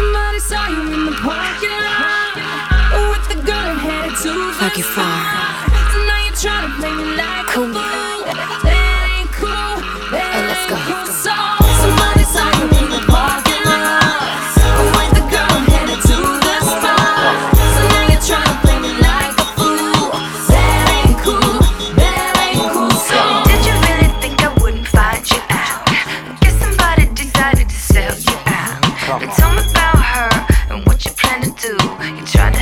Somebody saw you in the parking lot with the girl headed to the Fuck you far. So now you're trying to play me like Cool. a fool. That ain't cool. That Hey, let's go. cool. So You. Tried to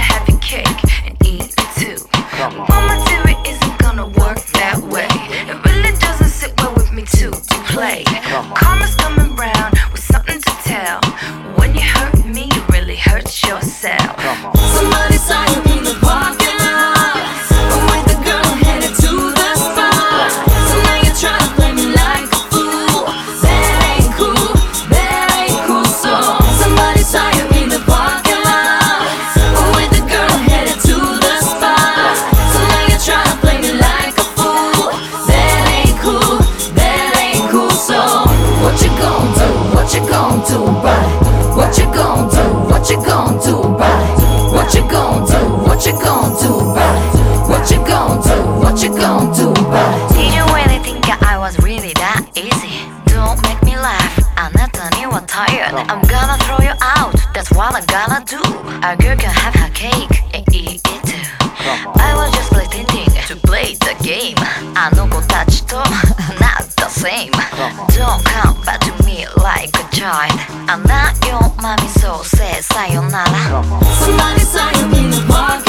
what you gon' do? What you gon' do about it? What you gon' do? What you gon' do about it? What you gon' do? What you gon' do about it? What you gon' do? What you gon' do about it? Did you really think that I was really that easy? Don't make me laugh. あなたには tired. I'm gonna throw you out. That's what I'm gonna do. A girl can have her cake and eat it too. I was just pretending to play the game. あの子たちと not the same. Don't come back to me child. I'm not your mommy, so say sayonara. Somebody you in the parking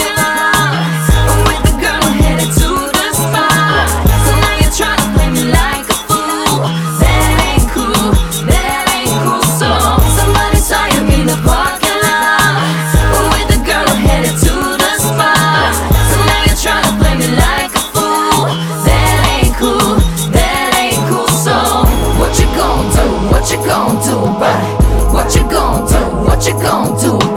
gon' do, buddy? What you gon' do? What you gon' do?